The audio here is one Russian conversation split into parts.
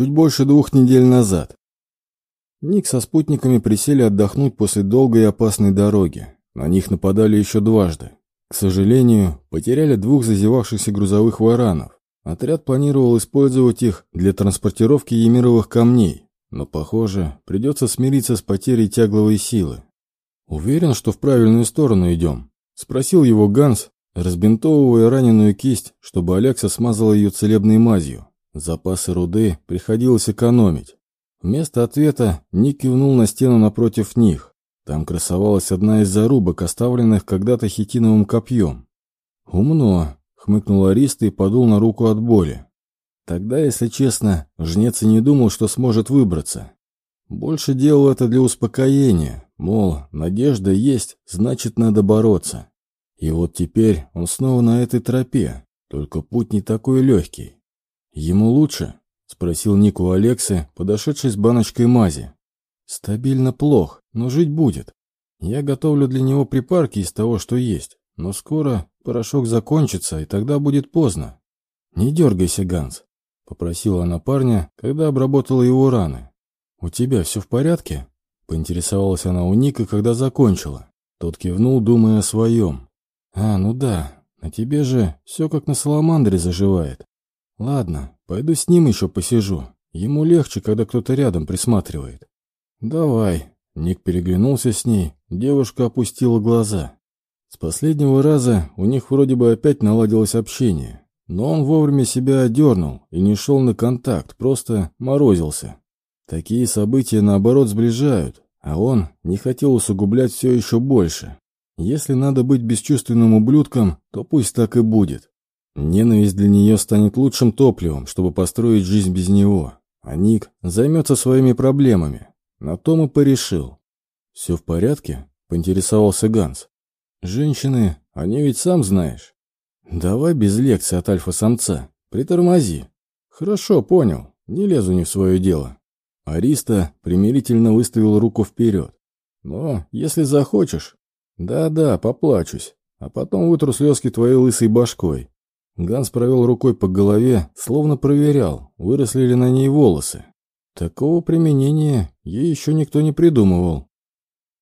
чуть больше двух недель назад. Ник со спутниками присели отдохнуть после долгой и опасной дороги. На них нападали еще дважды. К сожалению, потеряли двух зазевавшихся грузовых варанов. Отряд планировал использовать их для транспортировки емировых камней, но, похоже, придется смириться с потерей тягловой силы. «Уверен, что в правильную сторону идем?» — спросил его Ганс, разбинтовывая раненую кисть, чтобы Алекса смазала ее целебной мазью. Запасы руды приходилось экономить. Вместо ответа Ник кивнул на стену напротив них. Там красовалась одна из зарубок, оставленных когда-то хитиновым копьем. «Умно», — хмыкнул Ариста и подул на руку от боли. Тогда, если честно, жнец и не думал, что сможет выбраться. Больше делал это для успокоения, мол, надежда есть, значит, надо бороться. И вот теперь он снова на этой тропе, только путь не такой легкий. Ему лучше? Спросил Нику Алексы, подошедший с баночкой мази. Стабильно плох, но жить будет. Я готовлю для него припарки из того, что есть, но скоро порошок закончится, и тогда будет поздно. Не дергайся, Ганс, попросила она парня, когда обработала его раны. «У тебя все в порядке?» Поинтересовалась она у Ника, когда закончила. Тот кивнул, думая о своем. «А, ну да, на тебе же все как на саламандре заживает. Ладно, пойду с ним еще посижу. Ему легче, когда кто-то рядом присматривает». «Давай». Ник переглянулся с ней, девушка опустила глаза. С последнего раза у них вроде бы опять наладилось общение, но он вовремя себя одернул и не шел на контакт, просто морозился. Такие события, наоборот, сближают, а он не хотел усугублять все еще больше. Если надо быть бесчувственным ублюдком, то пусть так и будет. Ненависть для нее станет лучшим топливом, чтобы построить жизнь без него. А Ник займется своими проблемами. На том и порешил. «Все в порядке?» — поинтересовался Ганс. «Женщины, они ведь сам знаешь. Давай без лекции от альфа-самца. Притормози». «Хорошо, понял. Не лезу не в свое дело». Ариста примирительно выставил руку вперед. «Но если захочешь, «Да-да, поплачусь, а потом вытру слезки твоей лысой башкой». Ганс провел рукой по голове, словно проверял, выросли ли на ней волосы. Такого применения ей еще никто не придумывал.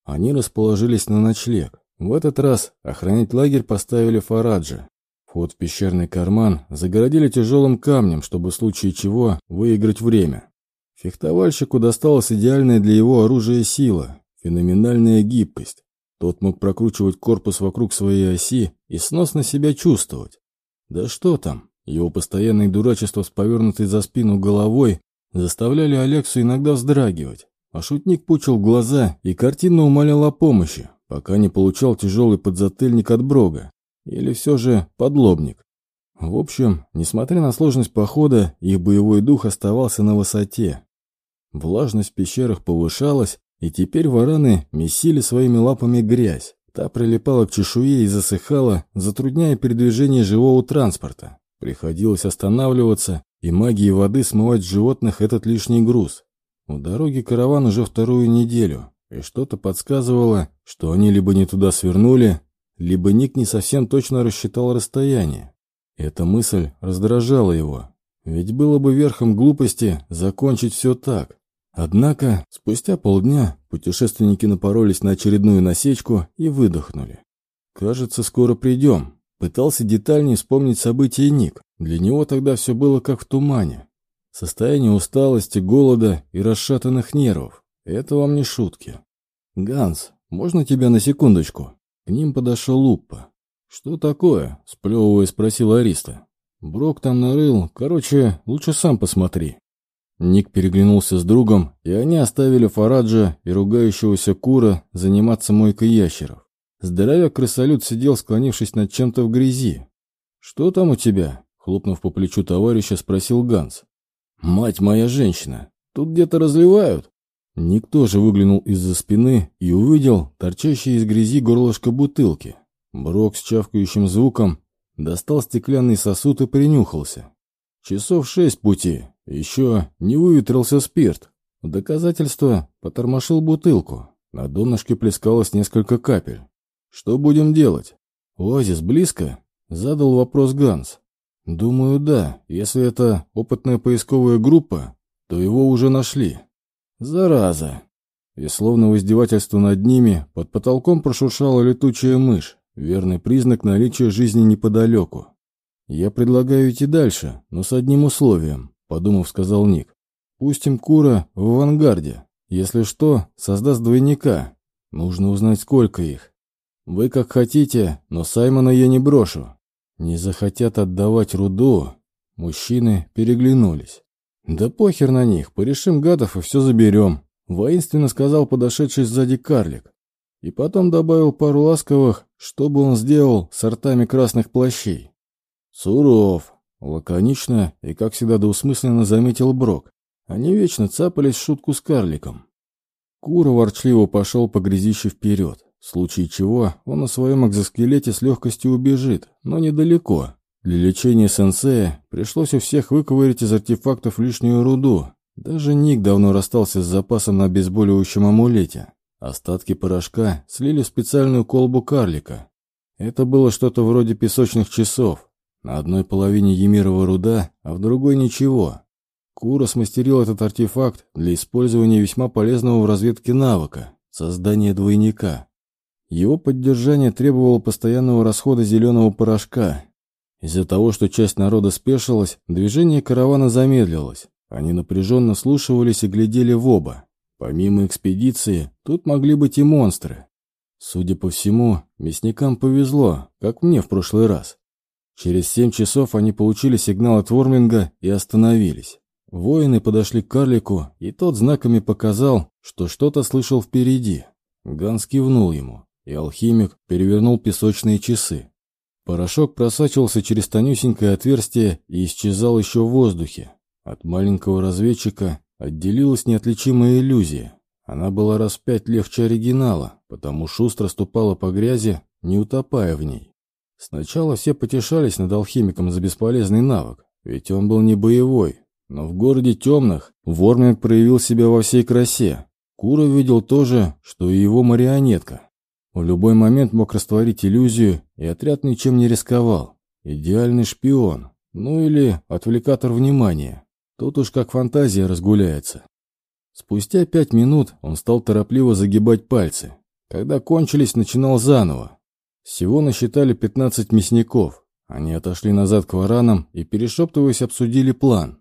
Они расположились на ночлег. В этот раз охранять лагерь поставили Фараджа. Вход в пещерный карман загородили тяжелым камнем, чтобы в случае чего выиграть время. Фехтовальщику досталась идеальная для его оружия сила, феноменальная гибкость. Тот мог прокручивать корпус вокруг своей оси и сносно себя чувствовать. Да что там, его постоянное дурачество с повернутой за спину головой заставляли Алексу иногда вздрагивать, а шутник пучил глаза и картинно умолял о помощи, пока не получал тяжелый подзатыльник от Брога, или все же подлобник. В общем, несмотря на сложность похода, их боевой дух оставался на высоте. Влажность в пещерах повышалась, и теперь вараны месили своими лапами грязь. Та прилипала к чешуе и засыхала, затрудняя передвижение живого транспорта. Приходилось останавливаться и магией воды смывать с животных этот лишний груз. У дороги караван уже вторую неделю, и что-то подсказывало, что они либо не туда свернули, либо Ник не совсем точно рассчитал расстояние. Эта мысль раздражала его, ведь было бы верхом глупости закончить все так, Однако, спустя полдня путешественники напоролись на очередную насечку и выдохнули. «Кажется, скоро придем», — пытался детальнее вспомнить события Ник. Для него тогда все было как в тумане. Состояние усталости, голода и расшатанных нервов. Это вам не шутки. «Ганс, можно тебя на секундочку?» К ним подошел Луппа. «Что такое?» — сплевывая спросил Ариста. «Брок там нарыл. Короче, лучше сам посмотри». Ник переглянулся с другом, и они оставили Фараджа и ругающегося Кура заниматься мойкой ящеров. Здоровяк-крысолют сидел, склонившись над чем-то в грязи. «Что там у тебя?» — хлопнув по плечу товарища, спросил Ганс. «Мать моя женщина! Тут где-то разливают!» Ник тоже выглянул из-за спины и увидел торчащее из грязи горлышко бутылки. Брок с чавкающим звуком достал стеклянный сосуд и принюхался. «Часов шесть пути, еще не выветрился спирт. Доказательство потормошил бутылку. На донышке плескалось несколько капель. Что будем делать? Оазис близко? Задал вопрос Ганс. Думаю, да. Если это опытная поисковая группа, то его уже нашли. Зараза! И словно в издевательство над ними, под потолком прошуршала летучая мышь, верный признак наличия жизни неподалеку. «Я предлагаю идти дальше, но с одним условием», — подумав, сказал Ник. «Пустим Кура в авангарде. Если что, создаст двойника. Нужно узнать, сколько их. Вы как хотите, но Саймона я не брошу. Не захотят отдавать руду». Мужчины переглянулись. «Да похер на них, порешим гадов и все заберем», — воинственно сказал подошедший сзади карлик. И потом добавил пару ласковых, чтобы он сделал с артами красных плащей. «Суров», — лаконично и, как всегда, двусмысленно заметил Брок. Они вечно цапались в шутку с карликом. Кура ворчливо пошел по грязище вперед, в случае чего он на своем экзоскелете с легкостью убежит, но недалеко. Для лечения сенсея пришлось у всех выковырять из артефактов лишнюю руду. Даже Ник давно расстался с запасом на обезболивающем амулете. Остатки порошка слили в специальную колбу карлика. Это было что-то вроде песочных часов. На одной половине Емирова руда, а в другой ничего. Кура смастерил этот артефакт для использования весьма полезного в разведке навыка – создания двойника. Его поддержание требовало постоянного расхода зеленого порошка. Из-за того, что часть народа спешилась, движение каравана замедлилось. Они напряженно слушались и глядели в оба. Помимо экспедиции, тут могли быть и монстры. Судя по всему, мясникам повезло, как мне в прошлый раз. Через семь часов они получили сигнал от Ворминга и остановились. Воины подошли к карлику, и тот знаками показал, что что-то слышал впереди. Ганс кивнул ему, и алхимик перевернул песочные часы. Порошок просачивался через тонюсенькое отверстие и исчезал еще в воздухе. От маленького разведчика отделилась неотличимая иллюзия. Она была раз пять легче оригинала, потому шустро ступала по грязи, не утопая в ней. Сначала все потешались над алхимиком за бесполезный навык, ведь он был не боевой, но в городе темных Ворминг проявил себя во всей красе. Кура видел то же, что и его марионетка. В любой момент мог растворить иллюзию, и отряд ничем не рисковал. Идеальный шпион, ну или отвлекатор внимания. Тут уж как фантазия разгуляется. Спустя пять минут он стал торопливо загибать пальцы. Когда кончились, начинал заново. Всего насчитали 15 мясников. Они отошли назад к варанам и, перешептываясь, обсудили план.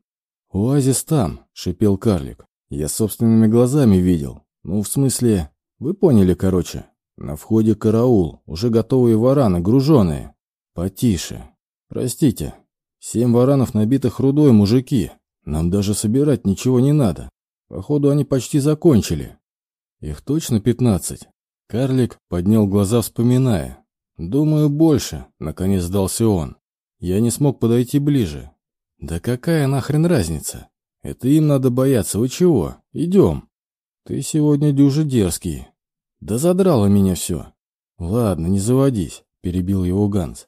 «Оазис там», — шипел карлик. «Я собственными глазами видел. Ну, в смысле, вы поняли, короче. На входе караул, уже готовые вараны, груженые. Потише. Простите. Семь варанов, набитых рудой, мужики. Нам даже собирать ничего не надо. Походу, они почти закончили. Их точно пятнадцать?» Карлик поднял глаза, вспоминая. «Думаю, больше», — наконец сдался он. «Я не смог подойти ближе. «Да какая нахрен разница? Это им надо бояться, вы чего? Идем!» «Ты сегодня дюже дерзкий. Да задрало меня все!» «Ладно, не заводись», — перебил его Ганс.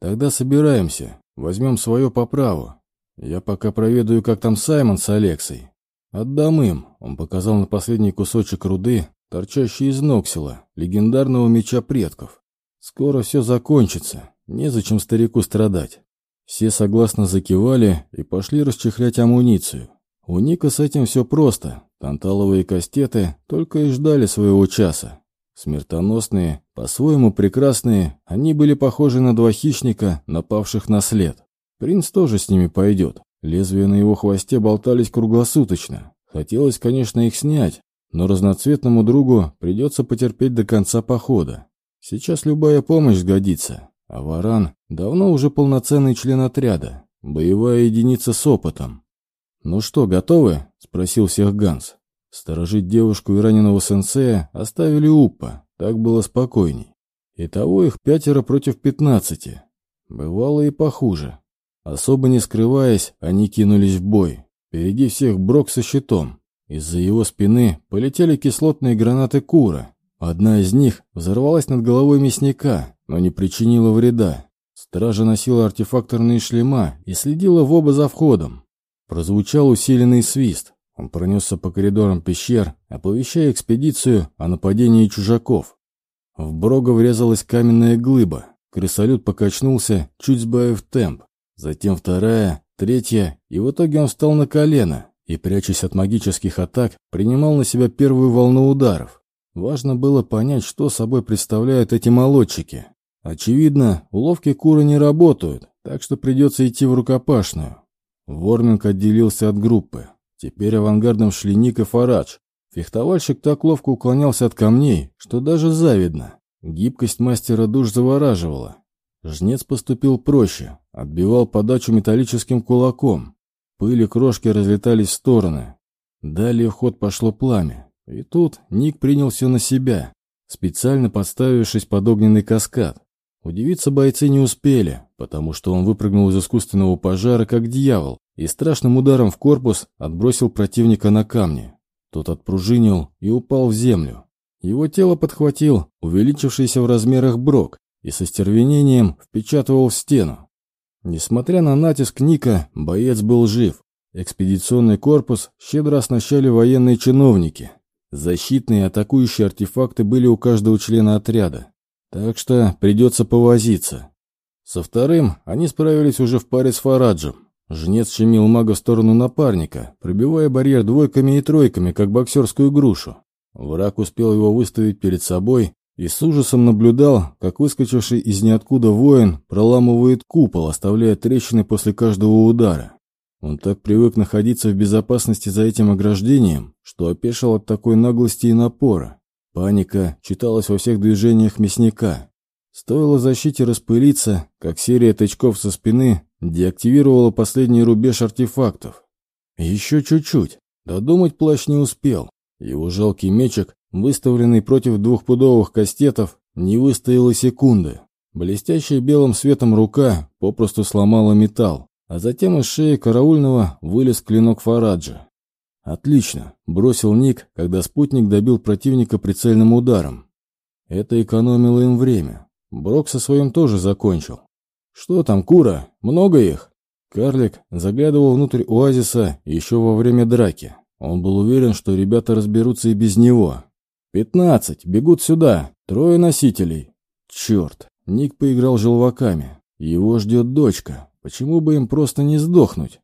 «Тогда собираемся, возьмем свое по праву. Я пока проведаю, как там Саймон с Алексой. Отдам им», — он показал на последний кусочек руды, торчащий из Ноксила, легендарного меча предков. «Скоро все закончится, незачем старику страдать». Все согласно закивали и пошли расчехлять амуницию. У Ника с этим все просто. Танталовые кастеты только и ждали своего часа. Смертоносные, по-своему прекрасные, они были похожи на два хищника, напавших на след. Принц тоже с ними пойдет. Лезвия на его хвосте болтались круглосуточно. Хотелось, конечно, их снять, но разноцветному другу придется потерпеть до конца похода. Сейчас любая помощь сгодится. А Варан давно уже полноценный член отряда, боевая единица с опытом. «Ну что, готовы?» — спросил всех Ганс. Сторожить девушку и раненого сенсея оставили Уппа, так было спокойней. Итого их пятеро против пятнадцати. Бывало и похуже. Особо не скрываясь, они кинулись в бой. Впереди всех Брок со щитом. Из-за его спины полетели кислотные гранаты Кура. Одна из них взорвалась над головой мясника, но не причинила вреда. Стража носила артефакторные шлема и следила в оба за входом. Прозвучал усиленный свист. Он пронесся по коридорам пещер, оповещая экспедицию о нападении чужаков. В Брога врезалась каменная глыба. Крысолют покачнулся, чуть сбавив темп. Затем вторая, третья, и в итоге он встал на колено и, прячась от магических атак, принимал на себя первую волну ударов. Важно было понять, что собой представляют эти молодчики. Очевидно, уловки Кура не работают, так что придется идти в рукопашную. Ворминг отделился от группы. Теперь авангардом шли Ник и Фарадж. Фехтовальщик так ловко уклонялся от камней, что даже завидно. Гибкость мастера душ завораживала. Жнец поступил проще, отбивал подачу металлическим кулаком. Пыль и крошки разлетались в стороны. Далее в ход пошло пламя. И тут Ник принял все на себя, специально подставившись под огненный каскад. Удивиться бойцы не успели, потому что он выпрыгнул из искусственного пожара, как дьявол, и страшным ударом в корпус отбросил противника на камни. Тот отпружинил и упал в землю. Его тело подхватил увеличившийся в размерах брок и со стервенением впечатывал в стену. Несмотря на натиск Ника, боец был жив. Экспедиционный корпус щедро оснащали военные чиновники. Защитные и атакующие артефакты были у каждого члена отряда. Так что придется повозиться. Со вторым они справились уже в паре с Фараджем. Жнец щемил мага в сторону напарника, пробивая барьер двойками и тройками, как боксерскую грушу. Враг успел его выставить перед собой и с ужасом наблюдал, как выскочивший из ниоткуда воин проламывает купол, оставляя трещины после каждого удара. Он так привык находиться в безопасности за этим ограждением, что опешил от такой наглости и напора. Паника читалась во всех движениях мясника. Стоило защите распылиться, как серия тычков со спины деактивировала последний рубеж артефактов. Еще чуть-чуть. Додумать плащ не успел. Его жалкий мечик, выставленный против двухпудовых кастетов, не выстоял и секунды. Блестящая белым светом рука попросту сломала металл, а затем из шеи караульного вылез клинок Фараджа. «Отлично», — бросил Ник, когда спутник добил противника прицельным ударом. Это экономило им время. Брок со своим тоже закончил. «Что там, Кура? Много их?» Карлик заглядывал внутрь оазиса еще во время драки. Он был уверен, что ребята разберутся и без него. «Пятнадцать! Бегут сюда! Трое носителей!» «Черт!» Ник поиграл желваками. «Его ждет дочка. Почему бы им просто не сдохнуть?»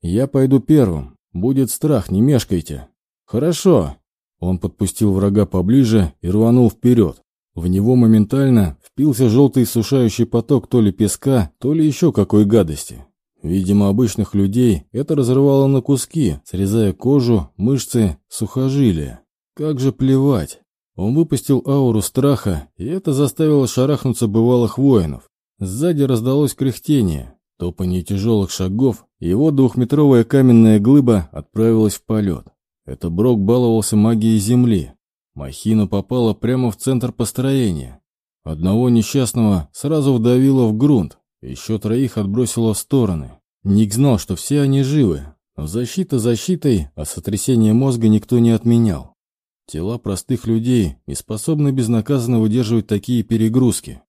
«Я пойду первым. Будет страх, не мешкайте. Хорошо. Он подпустил врага поближе и рванул вперед. В него моментально впился желтый сушающий поток то ли песка, то ли еще какой гадости. Видимо, обычных людей это разрывало на куски, срезая кожу, мышцы, сухожилия. Как же плевать. Он выпустил ауру страха, и это заставило шарахнуться бывалых воинов. Сзади раздалось кряхтение. Топанье тяжелых шагов, его двухметровая каменная глыба отправилась в полет. Это Брок баловался магией земли. Махина попала прямо в центр построения. Одного несчастного сразу вдавило в грунт, еще троих отбросило в стороны. Ник знал, что все они живы, но защита защитой, а сотрясение мозга никто не отменял. Тела простых людей не способны безнаказанно выдерживать такие перегрузки.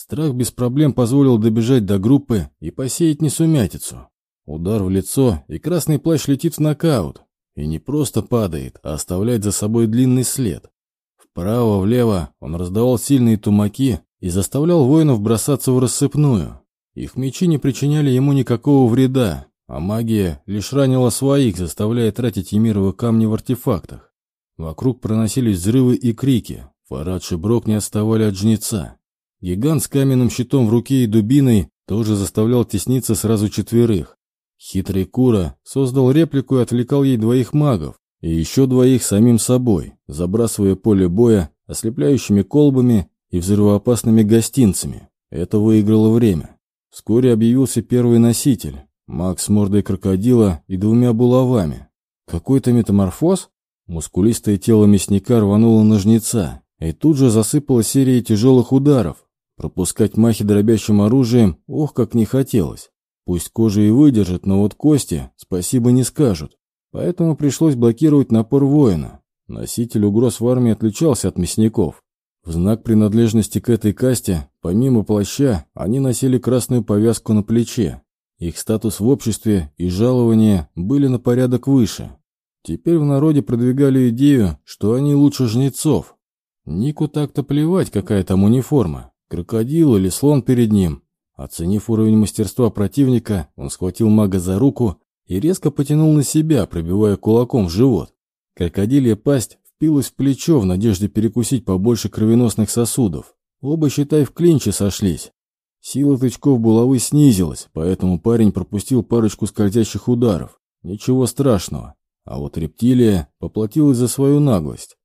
Страх без проблем позволил добежать до группы и посеять несумятицу. Удар в лицо, и красный плащ летит в нокаут. И не просто падает, а оставляет за собой длинный след. Вправо-влево он раздавал сильные тумаки и заставлял воинов бросаться в рассыпную. Их мечи не причиняли ему никакого вреда, а магия лишь ранила своих, заставляя тратить емировые камни в артефактах. Вокруг проносились взрывы и крики. Фарадж и Брок не отставали от жнеца. Гигант с каменным щитом в руке и дубиной тоже заставлял тесниться сразу четверых. Хитрый Кура создал реплику и отвлекал ей двоих магов, и еще двоих самим собой, забрасывая поле боя ослепляющими колбами и взрывоопасными гостинцами. Это выиграло время. Вскоре объявился первый носитель, маг с мордой крокодила и двумя булавами. Какой-то метаморфоз? Мускулистое тело мясника рвануло на жнеца, и тут же засыпало серией тяжелых ударов, Пропускать махи дробящим оружием, ох, как не хотелось. Пусть кожа и выдержит, но вот кости спасибо не скажут. Поэтому пришлось блокировать напор воина. Носитель угроз в армии отличался от мясников. В знак принадлежности к этой касте, помимо плаща, они носили красную повязку на плече. Их статус в обществе и жалования были на порядок выше. Теперь в народе продвигали идею, что они лучше жнецов. Нику так-то плевать, какая там униформа. Крокодил или слон перед ним. Оценив уровень мастерства противника, он схватил мага за руку и резко потянул на себя, пробивая кулаком в живот. Крокодилья пасть впилась в плечо в надежде перекусить побольше кровеносных сосудов. Оба, считай, в клинче сошлись. Сила тычков булавы снизилась, поэтому парень пропустил парочку скользящих ударов. Ничего страшного. А вот рептилия поплатилась за свою наглость.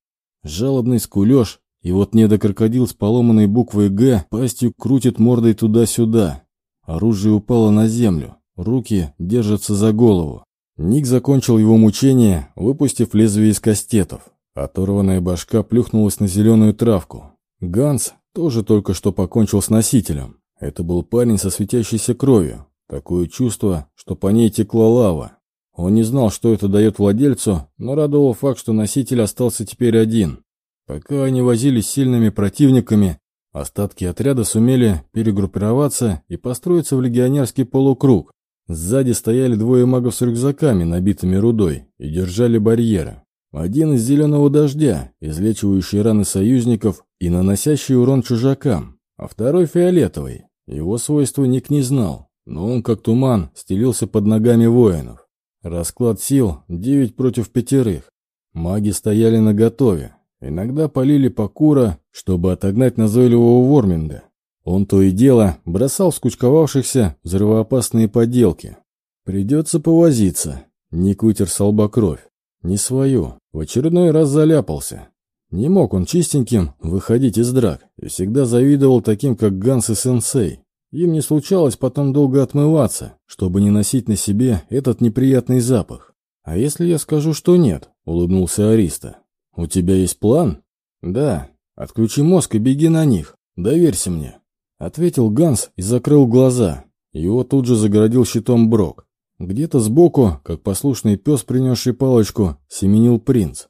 Жалобный скулеж, и вот недокрокодил с поломанной буквой «Г» пастью крутит мордой туда-сюда. Оружие упало на землю, руки держатся за голову. Ник закончил его мучение, выпустив лезвие из кастетов. Оторванная башка плюхнулась на зеленую травку. Ганс тоже только что покончил с носителем. Это был парень со светящейся кровью. Такое чувство, что по ней текла лава. Он не знал, что это дает владельцу, но радовал факт, что носитель остался теперь один. Пока они возились с сильными противниками, остатки отряда сумели перегруппироваться и построиться в легионерский полукруг. Сзади стояли двое магов с рюкзаками, набитыми рудой, и держали барьеры. Один из зеленого дождя, излечивающий раны союзников и наносящий урон чужакам, а второй фиолетовый. Его свойства Ник не знал, но он, как туман, стелился под ногами воинов. Расклад сил — девять против пятерых. Маги стояли наготове, иногда полили по кура, чтобы отогнать назойливого Ворминга. Он то и дело бросал скучковавшихся взрывоопасные поделки. Придется повозиться. Ник вытер с лба кровь. Не свою. В очередной раз заляпался. Не мог он чистеньким выходить из драк и всегда завидовал таким, как Ганс и Сенсей. Им не случалось потом долго отмываться, чтобы не носить на себе этот неприятный запах. «А если я скажу, что нет?» — улыбнулся Ариста. «У тебя есть план?» «Да. Отключи мозг и беги на них. Доверься мне», — ответил Ганс и закрыл глаза. Его тут же загородил щитом Брок. Где-то сбоку, как послушный пес, принесший палочку, семенил принц.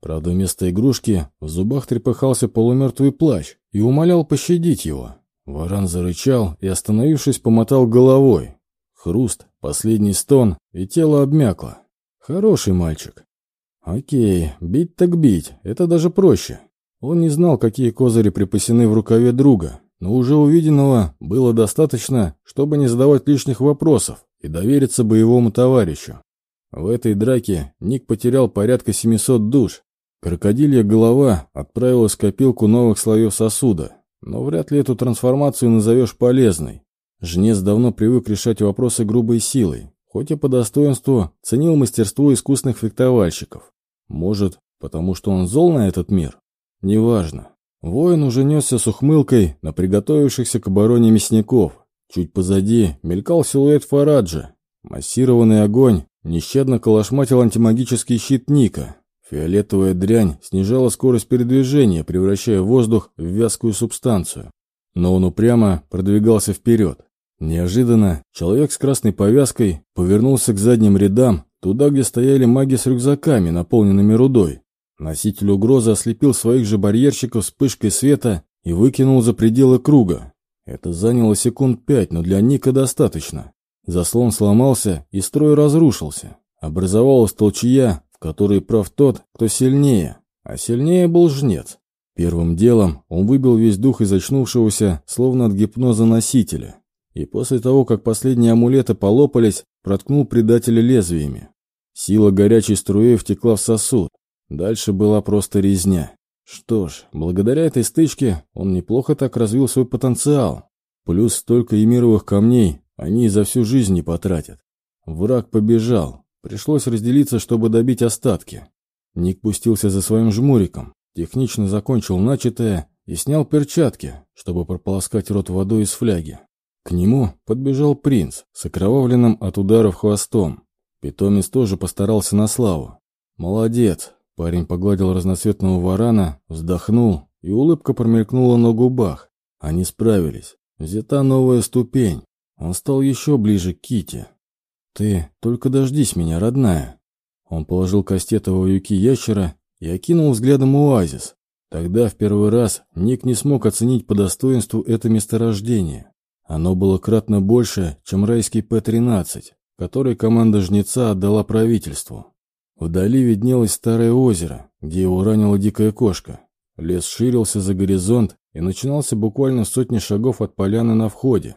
Правда, вместо игрушки в зубах трепыхался полумертвый плащ и умолял пощадить его. Варан зарычал и, остановившись, помотал головой. Хруст, последний стон, и тело обмякло. Хороший мальчик. Окей, бить так бить, это даже проще. Он не знал, какие козыри припасены в рукаве друга, но уже увиденного было достаточно, чтобы не задавать лишних вопросов и довериться боевому товарищу. В этой драке Ник потерял порядка 700 душ. Крокодилья голова отправилась в копилку новых слоев сосуда, но вряд ли эту трансформацию назовешь полезной. Жнец давно привык решать вопросы грубой силой, хоть и по достоинству ценил мастерство искусных фехтовальщиков. Может, потому что он зол на этот мир? Неважно. Воин уже несся с ухмылкой на приготовившихся к обороне мясников, Чуть позади мелькал силуэт Фараджа. Массированный огонь нещадно колошматил антимагический щит Ника. Фиолетовая дрянь снижала скорость передвижения, превращая воздух в вязкую субстанцию. Но он упрямо продвигался вперед. Неожиданно человек с красной повязкой повернулся к задним рядам, туда, где стояли маги с рюкзаками, наполненными рудой. Носитель угрозы ослепил своих же барьерщиков вспышкой света и выкинул за пределы круга. Это заняло секунд пять, но для Ника достаточно. Заслон сломался, и строй разрушился. Образовалась толчья, в которой прав тот, кто сильнее, а сильнее был жнец. Первым делом он выбил весь дух из очнувшегося, словно от гипноза носителя. И после того, как последние амулеты полопались, проткнул предателя лезвиями. Сила горячей струей втекла в сосуд. Дальше была просто резня. Что ж, благодаря этой стычке он неплохо так развил свой потенциал. Плюс столько эмировых камней они за всю жизнь не потратят. Враг побежал. Пришлось разделиться, чтобы добить остатки. Ник пустился за своим жмуриком, технично закончил начатое и снял перчатки, чтобы прополоскать рот водой из фляги. К нему подбежал принц с окровавленным от ударов хвостом. Питомец тоже постарался на славу. «Молодец, Парень погладил разноцветного варана, вздохнул, и улыбка промелькнула на губах. Они справились. Взята новая ступень. Он стал еще ближе к Ките. «Ты только дождись меня, родная». Он положил кастетового юки ящера и окинул взглядом оазис. Тогда в первый раз Ник не смог оценить по достоинству это месторождение. Оно было кратно больше, чем райский П-13, который команда Жнеца отдала правительству. Вдали виднелось старое озеро, где его ранила дикая кошка. Лес ширился за горизонт и начинался буквально сотни шагов от поляны на входе.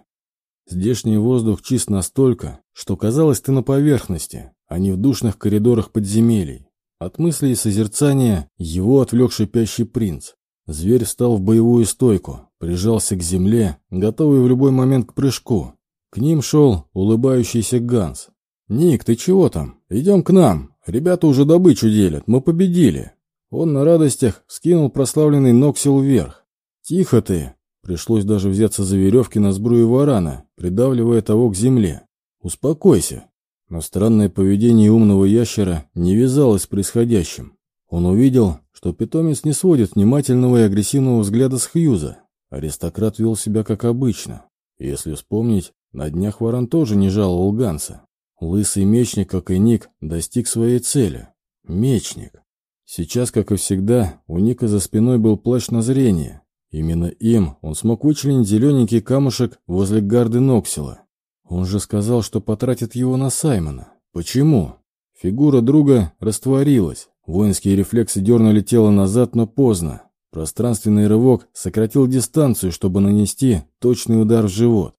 Здешний воздух чист настолько, что казалось ты на поверхности, а не в душных коридорах подземелий. От мысли и созерцания его отвлек шипящий принц. Зверь встал в боевую стойку, прижался к земле, готовый в любой момент к прыжку. К ним шел улыбающийся Ганс. «Ник, ты чего там? Идем к нам. Ребята уже добычу делят, мы победили». Он на радостях скинул прославленный Ноксил вверх. «Тихо ты!» Пришлось даже взяться за веревки на сбрую варана, придавливая того к земле. «Успокойся!» Но странное поведение умного ящера не вязалось с происходящим. Он увидел, что питомец не сводит внимательного и агрессивного взгляда с Хьюза. Аристократ вел себя как обычно. Если вспомнить, на днях Варан тоже не жаловал Ганса. Лысый мечник, как и Ник, достиг своей цели. Мечник. Сейчас, как и всегда, у Ника за спиной был плащ на зрение. Именно им он смог вычленить зелененький камушек возле гарды Ноксила. Он же сказал, что потратит его на Саймона. Почему? Фигура друга растворилась. Воинские рефлексы дернули тело назад, но поздно. Пространственный рывок сократил дистанцию, чтобы нанести точный удар в живот.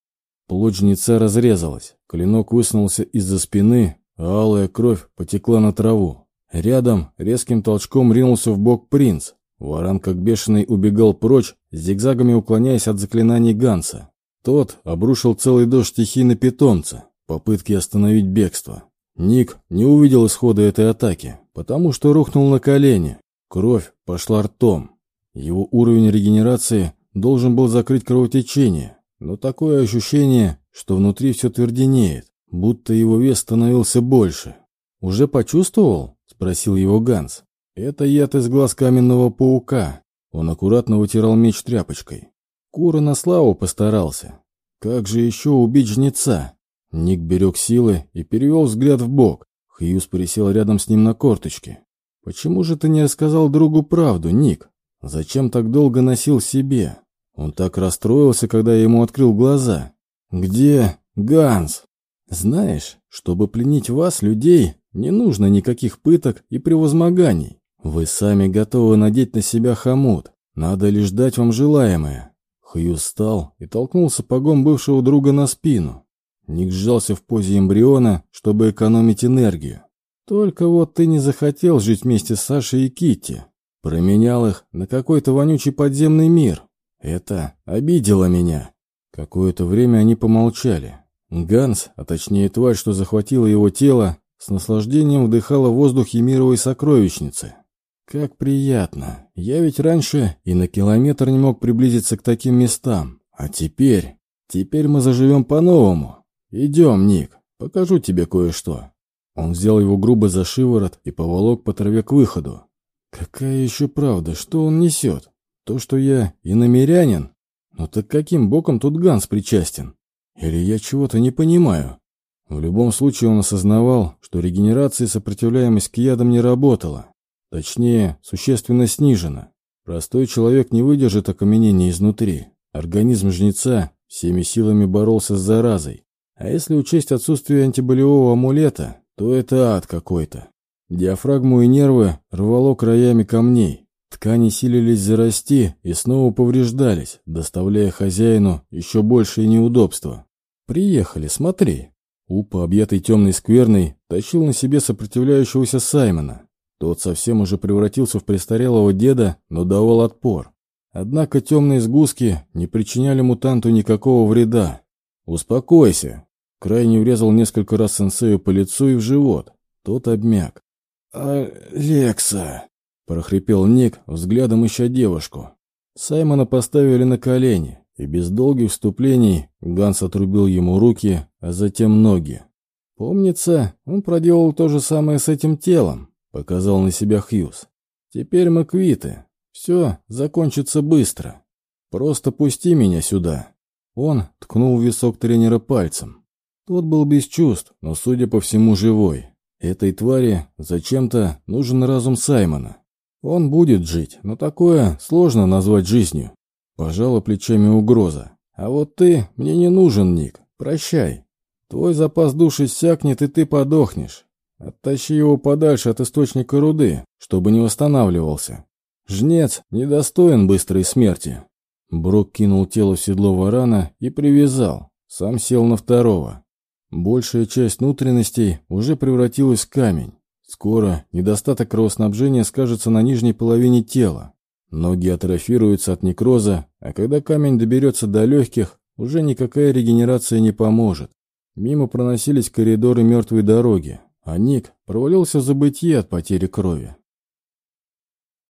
Плоть разрезалась, клинок высунулся из-за спины, а алая кровь потекла на траву. Рядом резким толчком ринулся в бок принц. Варан, как бешеный, убегал прочь, зигзагами уклоняясь от заклинаний Ганса. Тот обрушил целый дождь стихий на питомца, попытки остановить бегство. Ник не увидел исхода этой атаки, потому что рухнул на колени. Кровь пошла ртом. Его уровень регенерации должен был закрыть кровотечение, но такое ощущение, что внутри все тверденеет, будто его вес становился больше. «Уже почувствовал?» – спросил его Ганс. «Это яд из глаз каменного паука». Он аккуратно вытирал меч тряпочкой. Кура на славу постарался. Как же еще убить жнеца? Ник берег силы и перевел взгляд в бок. Хьюз присел рядом с ним на корточке. «Почему же ты не рассказал другу правду, Ник? Зачем так долго носил себе?» Он так расстроился, когда я ему открыл глаза. «Где Ганс?» «Знаешь, чтобы пленить вас, людей, не нужно никаких пыток и превозмоганий. Вы сами готовы надеть на себя хомут. Надо лишь дать вам желаемое». Хью встал и толкнул сапогом бывшего друга на спину. Ник сжался в позе эмбриона, чтобы экономить энергию. «Только вот ты не захотел жить вместе с Сашей и Китти. Променял их на какой-то вонючий подземный мир. Это обидело меня. Какое-то время они помолчали. Ганс, а точнее тварь, что захватила его тело, с наслаждением вдыхала воздух Емировой сокровищницы. Как приятно. Я ведь раньше и на километр не мог приблизиться к таким местам. А теперь... Теперь мы заживем по-новому. Идем, Ник, покажу тебе кое-что. Он взял его грубо за шиворот и поволок по траве к выходу. Какая еще правда? Что он несет? То, что я иномерянин? Ну так каким боком тут Ганс причастен? Или я чего-то не понимаю? В любом случае он осознавал, что регенерация и сопротивляемость к ядам не работала. Точнее, существенно снижена. Простой человек не выдержит окаменения изнутри. Организм жнеца всеми силами боролся с заразой. А если учесть отсутствие антиболевого амулета, то это ад какой-то. Диафрагму и нервы рвало краями камней. Ткани силились зарасти и снова повреждались, доставляя хозяину еще большие неудобства. «Приехали, смотри». Упа, объятый темной скверной, тащил на себе сопротивляющегося Саймона. Тот совсем уже превратился в престарелого деда, но давал отпор. Однако темные сгустки не причиняли мутанту никакого вреда. «Успокойся!» Крайне врезал несколько раз сенсею по лицу и в живот. Тот обмяк. «Алекса!» прохрипел Ник, взглядом ища девушку. Саймона поставили на колени, и без долгих вступлений Ганс отрубил ему руки, а затем ноги. «Помнится, он проделал то же самое с этим телом», — показал на себя Хьюз. «Теперь мы квиты. Все закончится быстро. Просто пусти меня сюда». Он ткнул в висок тренера пальцем. Тот был без чувств, но, судя по всему, живой. Этой твари зачем-то нужен разум Саймона. Он будет жить, но такое сложно назвать жизнью. Пожала плечами угроза. А вот ты мне не нужен, Ник. Прощай. Твой запас души иссякнет, и ты подохнешь. Оттащи его подальше от источника руды, чтобы не восстанавливался. Жнец недостоин быстрой смерти. Брок кинул тело в седло варана и привязал. сам сел на второго. Большая часть внутренностей уже превратилась в камень. Скоро недостаток кровоснабжения скажется на нижней половине тела. Ноги атрофируются от некроза, а когда камень доберется до легких, уже никакая регенерация не поможет. Мимо проносились коридоры мертвой дороги, а Ник провалился в забытье от потери крови.